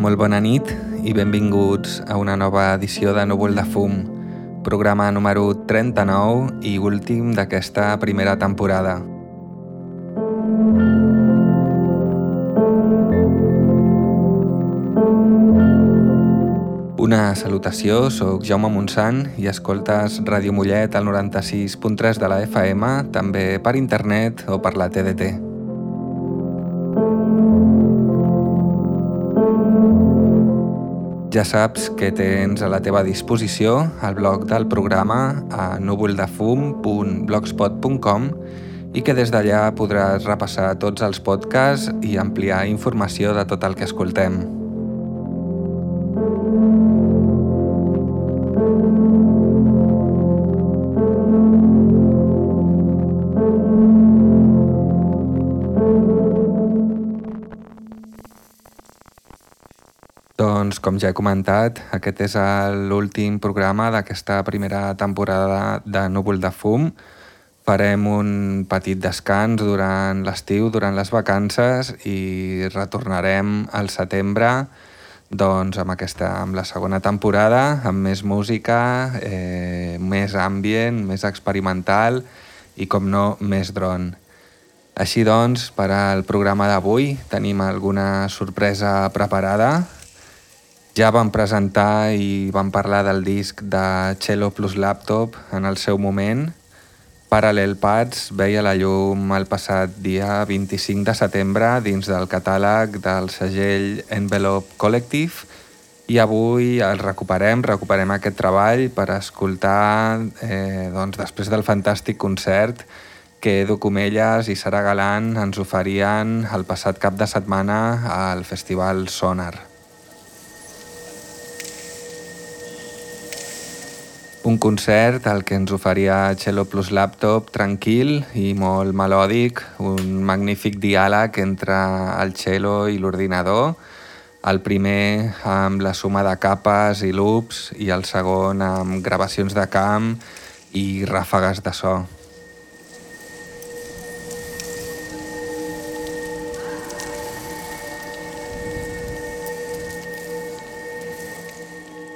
molt bona nit i benvinguts a una nova edició de Núvol de Fum, programa número 39 i últim d'aquesta primera temporada. Una salutació, sóc Jaume Montsant i escoltes Ràdio Mollet al 96.3 de la FM, també per internet o per la TDT. Ja saps que tens a la teva disposició el blog del programa a núvoldefum.blogspot.com i que des d'allà podràs repassar tots els podcasts i ampliar informació de tot el que escoltem. Doncs, com ja he comentat, aquest és l'últim programa d'aquesta primera temporada de Núvol de Fum. Farem un petit descans durant l'estiu, durant les vacances i retornarem al setembre doncs, amb, aquesta, amb la segona temporada, amb més música, eh, més ambient, més experimental i, com no, més dron. Així doncs, per al programa d'avui tenim alguna sorpresa preparada ja vam presentar i vam parlar del disc de Cello plus Laptop en el seu moment. Parallel Pads veia la llum el passat dia 25 de setembre dins del catàleg del segell Envelope Collective i avui el recuperem, recuperem aquest treball per escoltar, eh, doncs, després del fantàstic concert que Edu Comelles i Sara Galant ens oferien el passat cap de setmana al Festival Sonar. Un concert al que ens oferia Cello Plus Laptop tranquil i molt melòdic, un magnífic diàleg entre el cello i l'ordinador, el primer amb la suma de capes i loops i el segon amb gravacions de camp i ràfegues de so.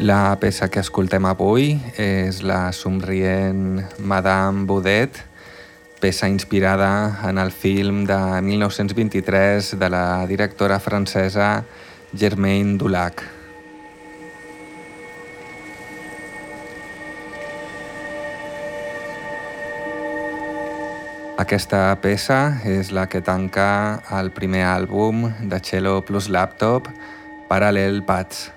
La peça que escoltem avui és la somrient Madame Baudet, peça inspirada en el film de 1923 de la directora francesa Germaine Dulac. Aquesta peça és la que tanca el primer àlbum de Cello plus Laptop, Parallel Paths.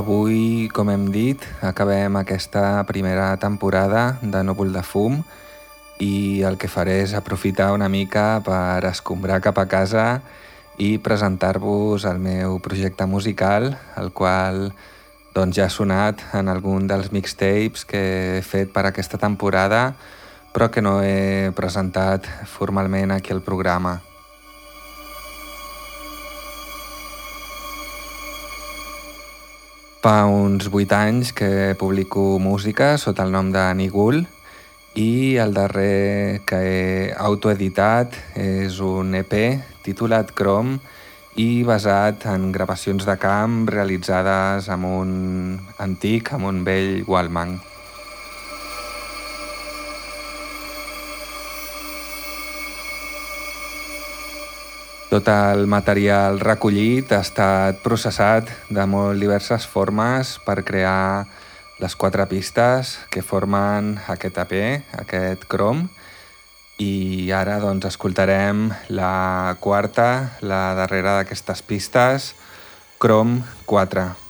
Avui, com hem dit, acabem aquesta primera temporada de Núvol de Fum i el que faré és aprofitar una mica per escombrar cap a casa i presentar-vos el meu projecte musical, el qual doncs, ja ha sonat en algun dels mixtapes que he fet per aquesta temporada, però que no he presentat formalment aquí al programa. Fa uns 8 anys que publico música sota el nom de Nigul i el darrer que he autoeditat és un EP titulat Chrome i basat en gravacions de camp realitzades amb un antic, amb un vell Wallman. Tot el material recollit ha estat processat de molt diverses formes per crear les quatre pistes que formen aquest AP, aquest Chrome, i ara doncs, escoltarem la quarta, la darrera d'aquestes pistes, Chrome 4.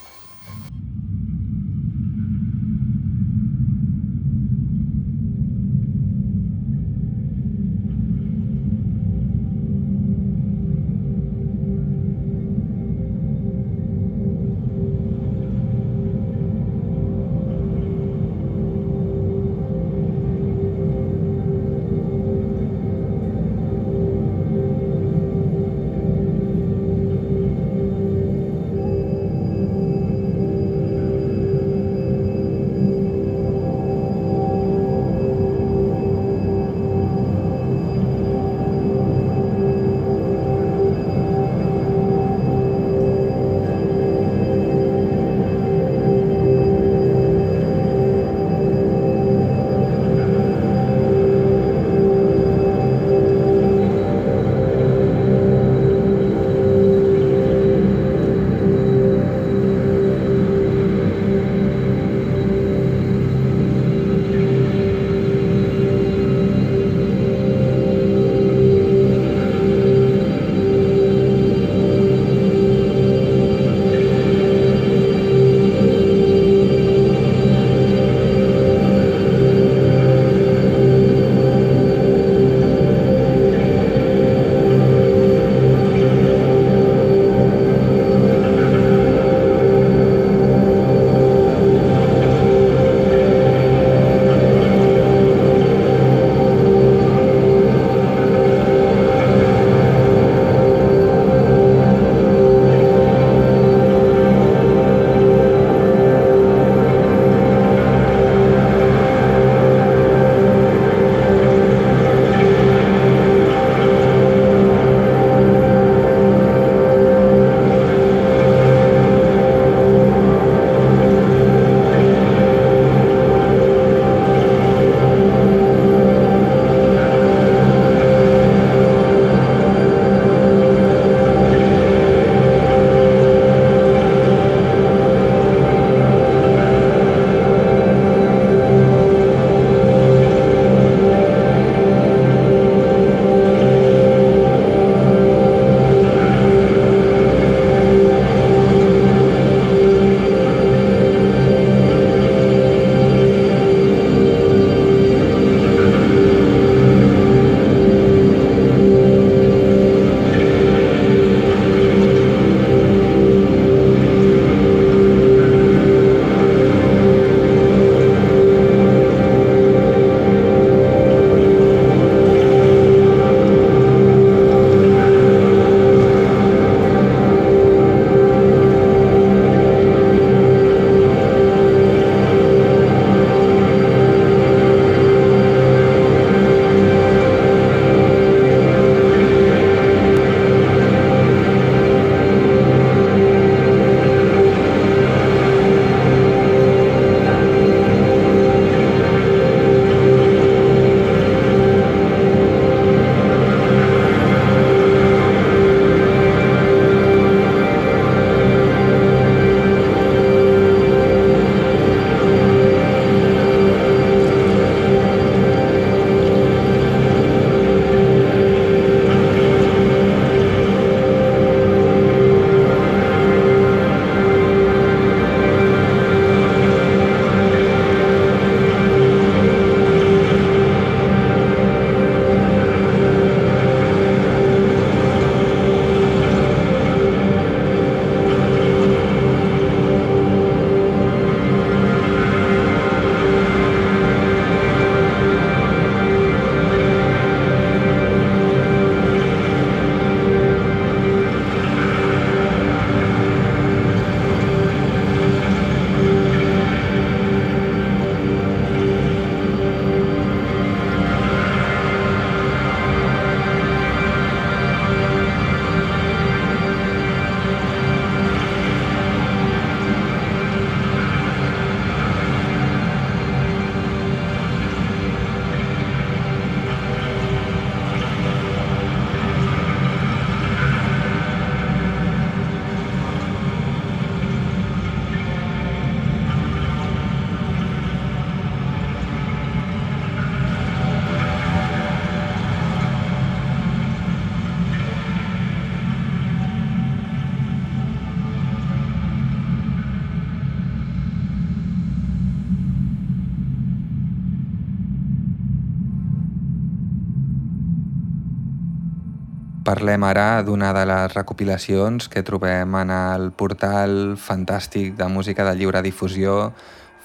Parlem ara d'una de les recopilacions que trobem en el portal fantàstic de música de lliure difusió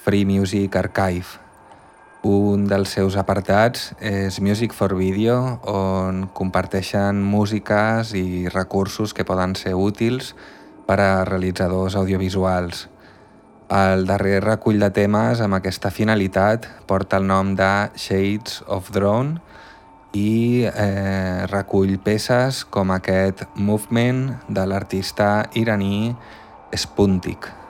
Free Music Archive. Un dels seus apartats és Music for Video, on comparteixen músiques i recursos que poden ser útils per a realitzadors audiovisuals. El darrer recull de temes amb aquesta finalitat porta el nom de Shades of Drone i eh, recull peces com aquest Movement de l'artista iraní Spuntik.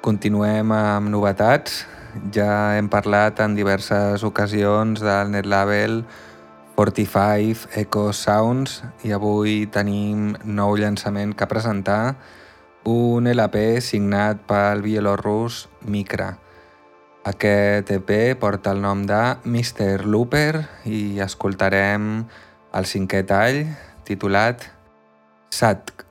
Continuem amb novetats. Ja hem parlat en diverses ocasions del netlabel 45 Echo Sounds i avui tenim nou llançament que presentar, un LP signat pel bielorrus Mikra. Aquest EP porta el nom de Mr. Looper i escoltarem el cinquè tall titulat Satk.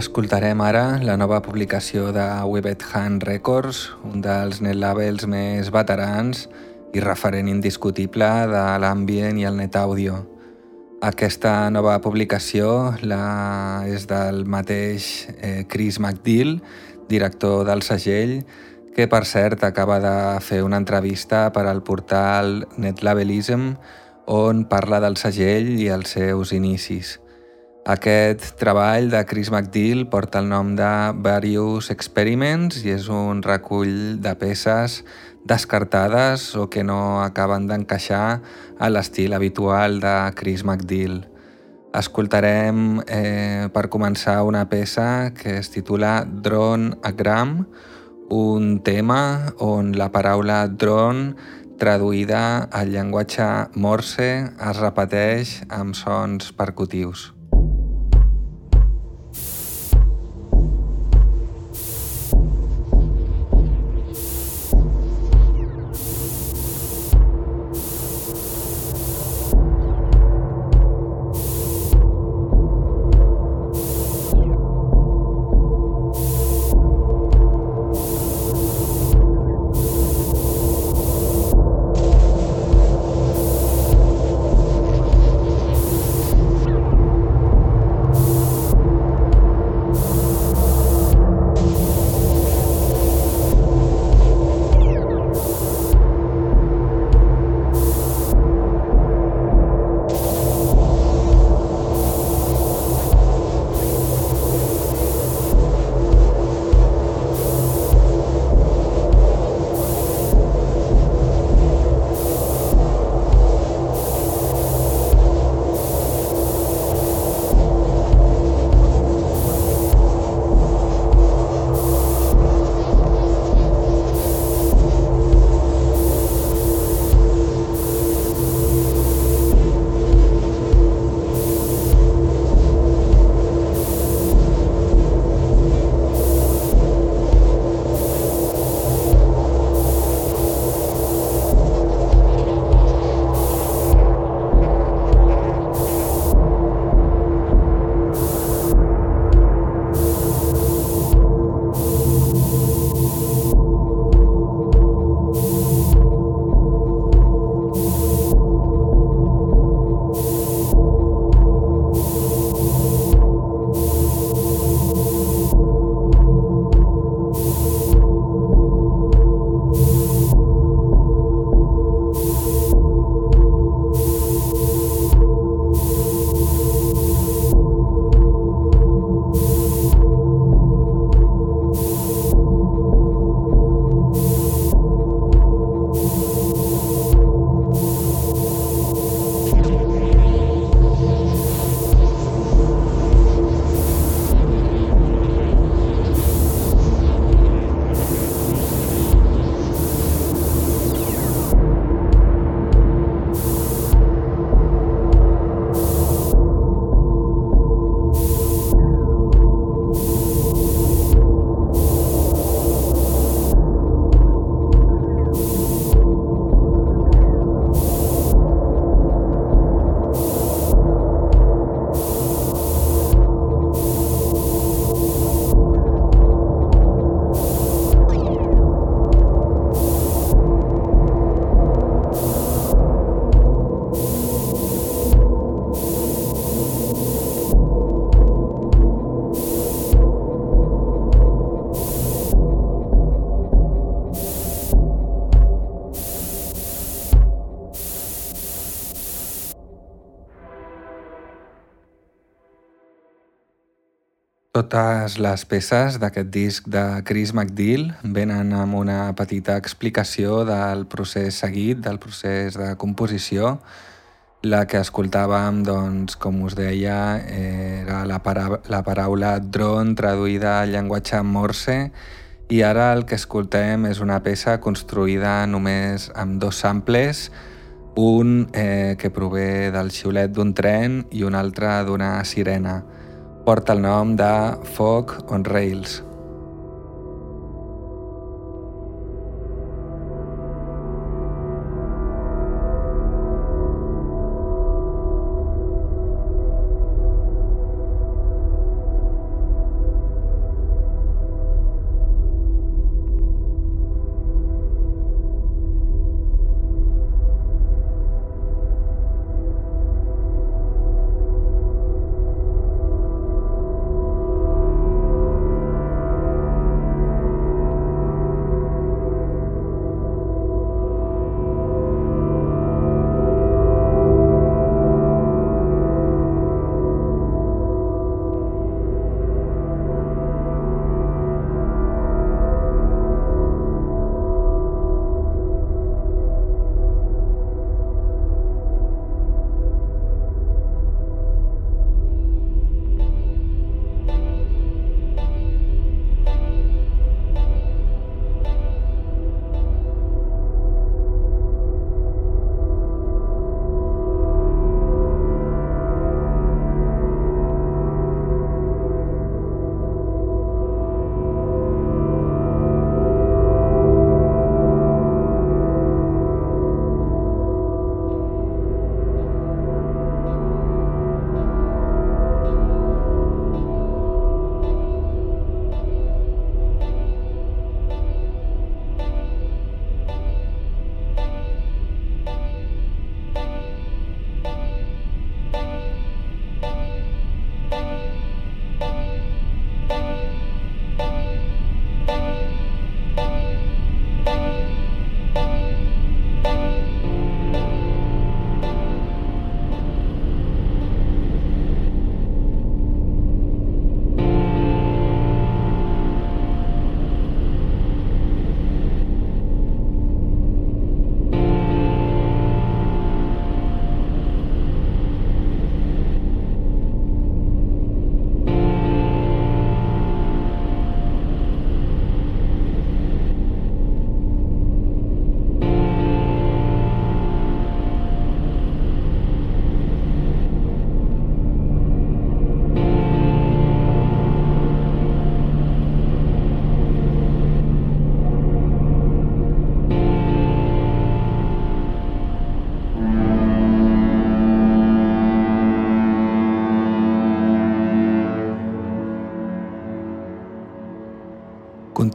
Escoltarem ara la nova publicació de Webbed Hand Records, un dels net labels més veterans i referent indiscutible de l'ambient i el net audio. Aquesta nova publicació la, és del mateix eh, Chris McDill, director del segell, que per cert acaba de fer una entrevista per al portal Netlabelism on parla del segell i els seus inicis. Aquest treball de Chris McDill porta el nom de Various Experiments i és un recull de peces descartades o que no acaben d'encaixar a l'estil habitual de Chris McDill. Escoltarem eh, per començar una peça que es titula Drone a Gram, un tema on la paraula drone traduïda al llenguatge morse es repeteix amb sons percutius. Totes les peces d'aquest disc de Chris McDill venen amb una petita explicació del procés seguit, del procés de composició. La que escoltàvem, doncs, com us deia, era la, para la paraula drone traduïda al llenguatge morse i ara el que escoltem és una peça construïda només amb dos samples, un eh, que prové del xiulet d'un tren i un altre d'una sirena porta el nom de Fog on Rails.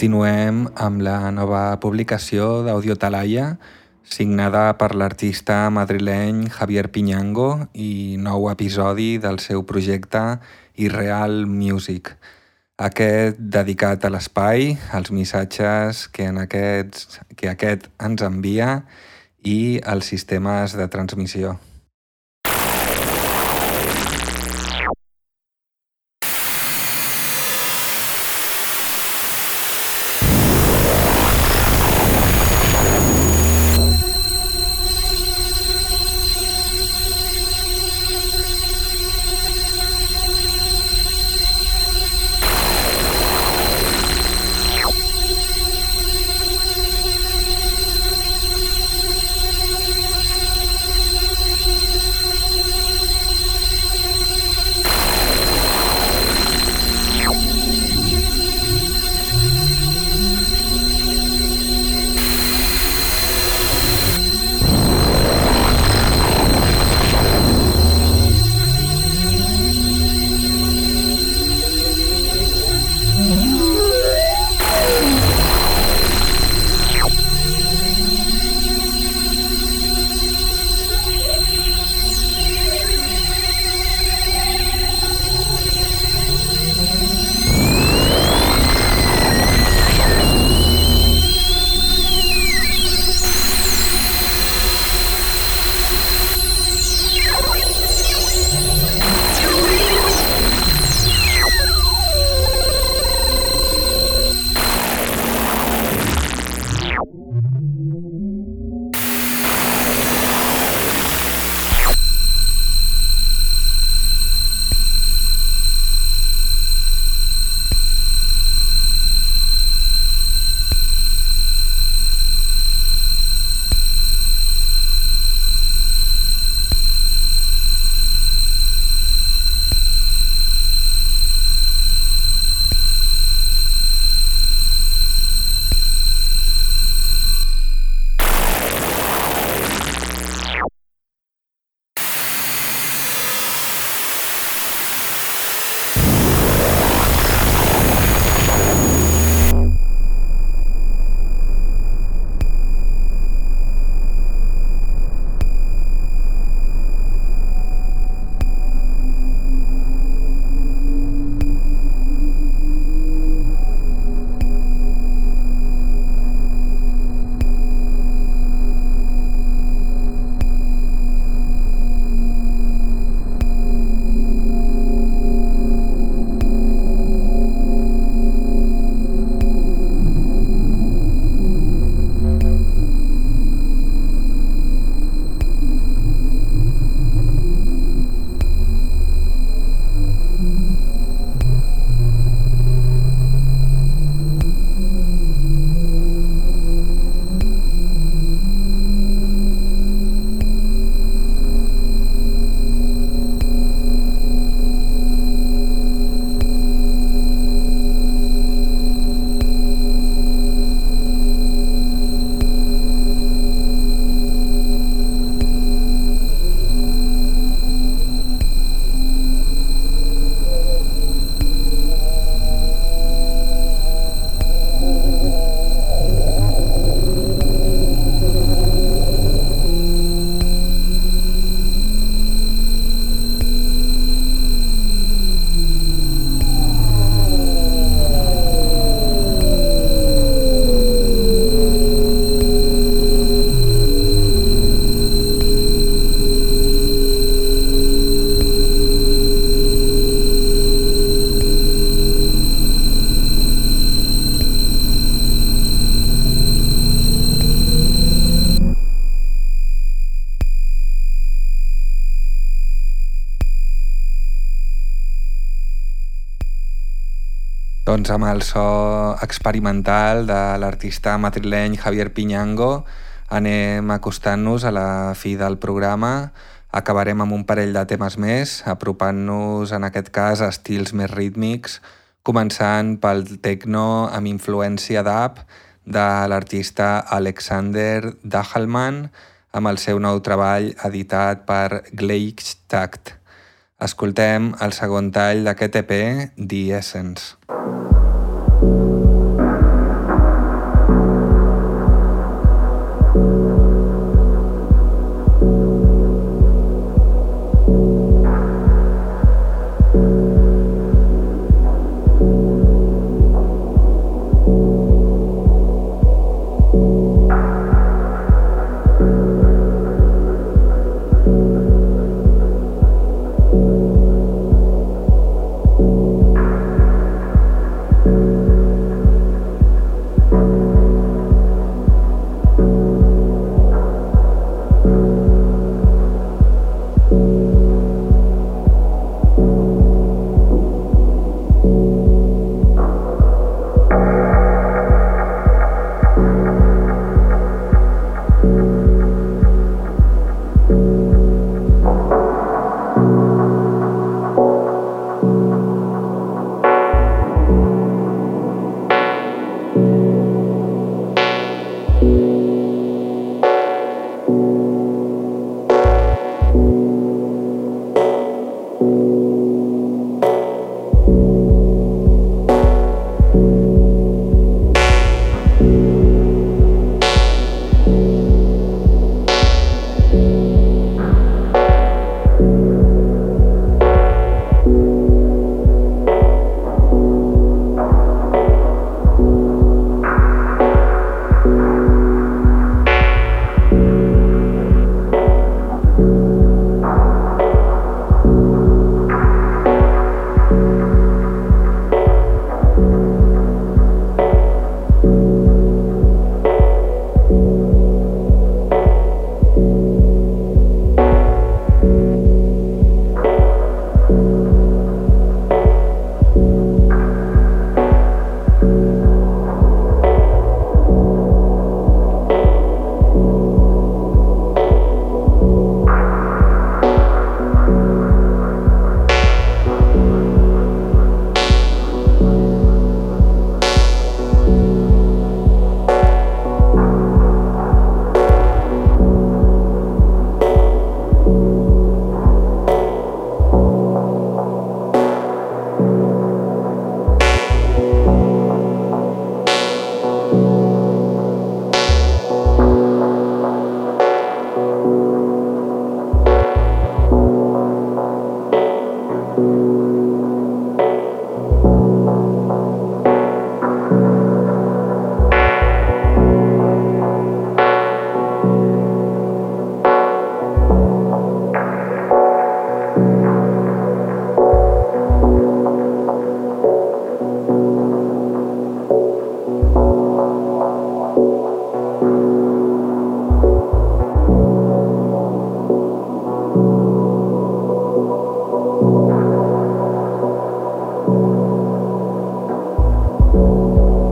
Continuem amb la nova publicació d'Audio Talaia, signada per l'artista madrileny Javier Piñango i nou episodi del seu projecte Irreal Music. Aquest dedicat a l'espai, als missatges que, en aquests, que aquest ens envia i els sistemes de transmissió. El so experimental de l'artista madrileny Javier Piñango anem acostant-nos a la fi del programa. Acabarem amb un parell de temes més, apropant-nos en aquest cas a estils més rítmics, començant pel techno amb influència d'app de l'artista Alexander Dahlman amb el seu nou treball editat per Gleichtact. Escoltem el segon tall d'aquest EP, The Essence. You.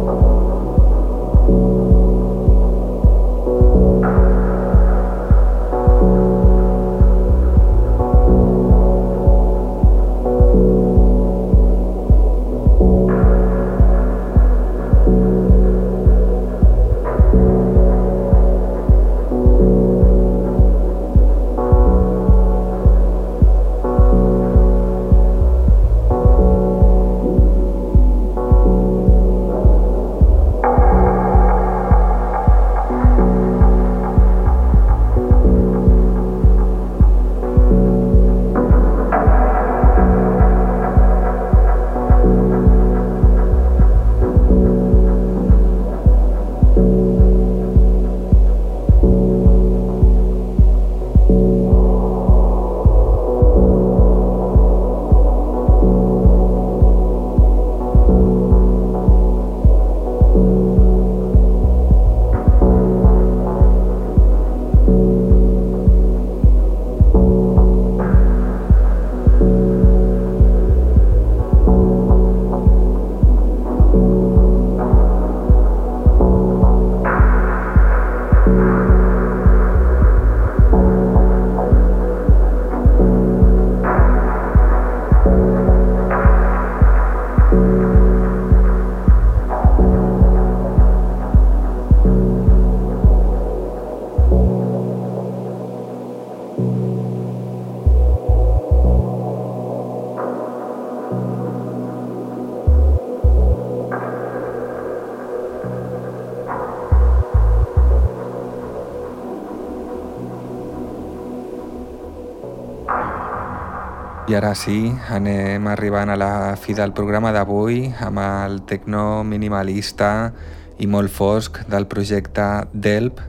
I ara sí, anem arribant a la fi del programa d'avui amb el tecno minimalista i molt fosc del projecte Delp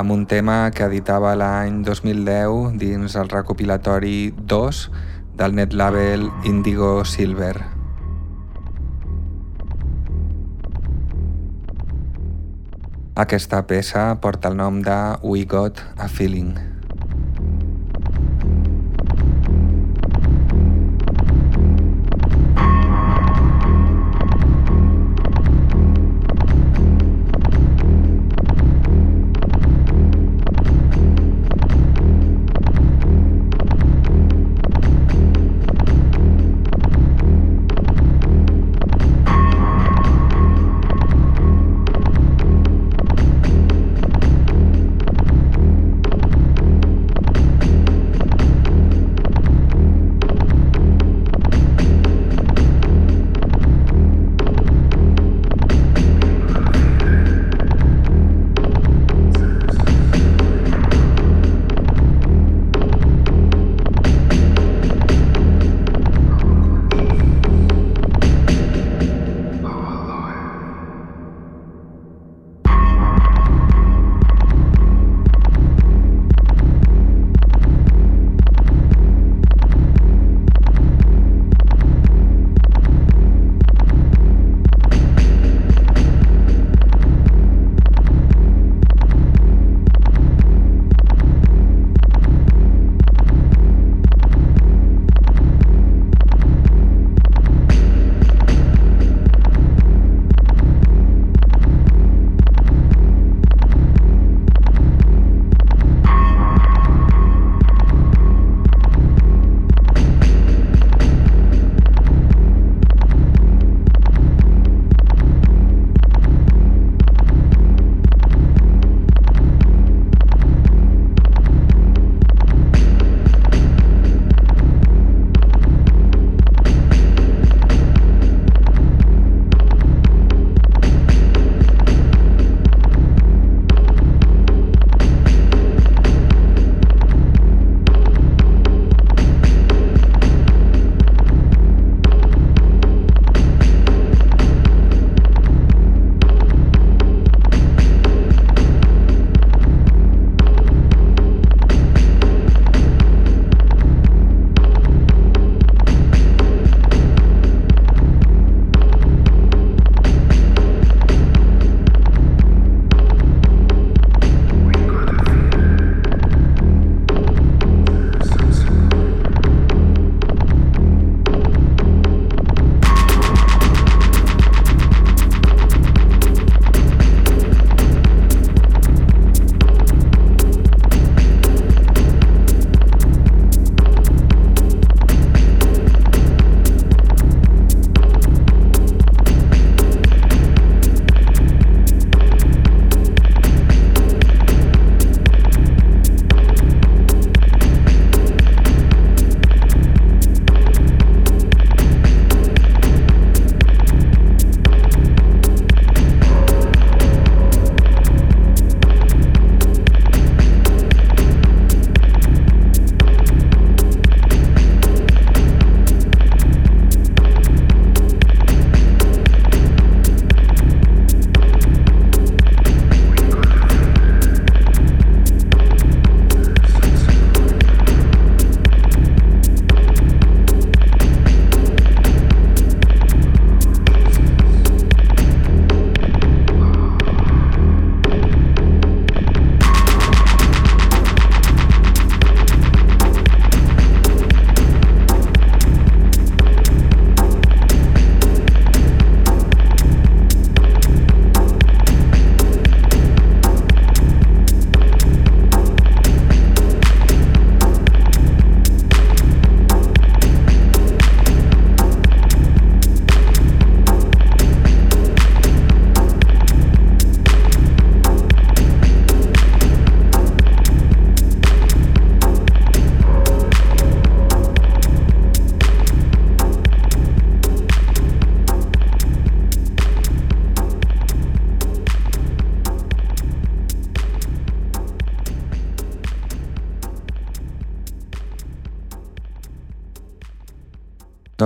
amb un tema que editava l'any 2010 dins el recopilatori 2 del net label Indigo Silver. Aquesta peça porta el nom de We Got a Feeling.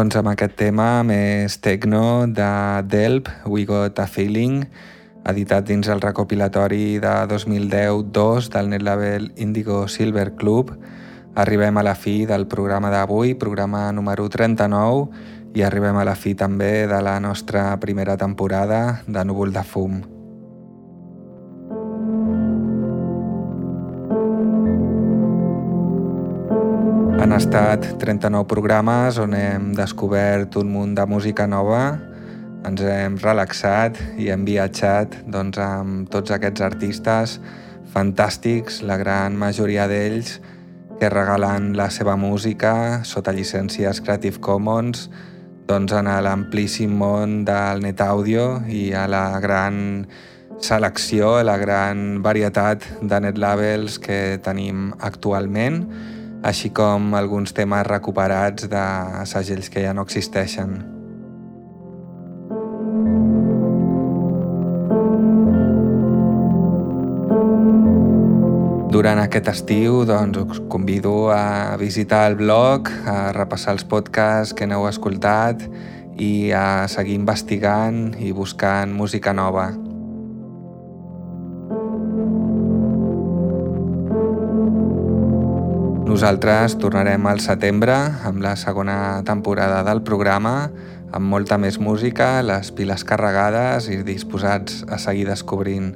Doncs amb aquest tema més techno de Delp, We Got a Feeling, editat dins el recopilatori de 2010-2 del net label Indigo Silver Club, arribem a la fi del programa d'avui, programa número 39, i arribem a la fi també de la nostra primera temporada de Núvol de Fum. Han estat 39 programes on hem descobert un munt de música nova, ens hem relaxat i hem viatjat doncs, amb tots aquests artistes fantàstics, la gran majoria d'ells que regalen la seva música sota llicències Creative Commons doncs, en l'amplíssim món del net àudio i a la gran selecció, a la gran varietat de net labels que tenim actualment així com alguns temes recuperats de segells que ja no existeixen. Durant aquest estiu doncs, us convido a visitar el blog, a repassar els podcasts que n'heu escoltat i a seguir investigant i buscant música nova. Nosaltres tornarem al setembre amb la segona temporada del programa amb molta més música, les piles carregades i disposats a seguir descobrint.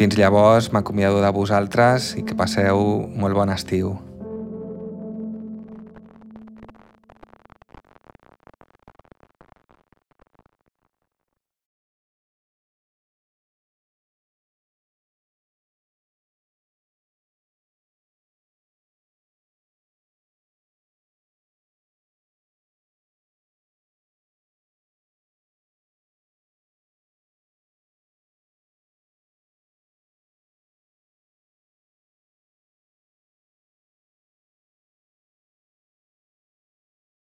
Fins llavors m'acomiado de vosaltres i que passeu molt bon estiu.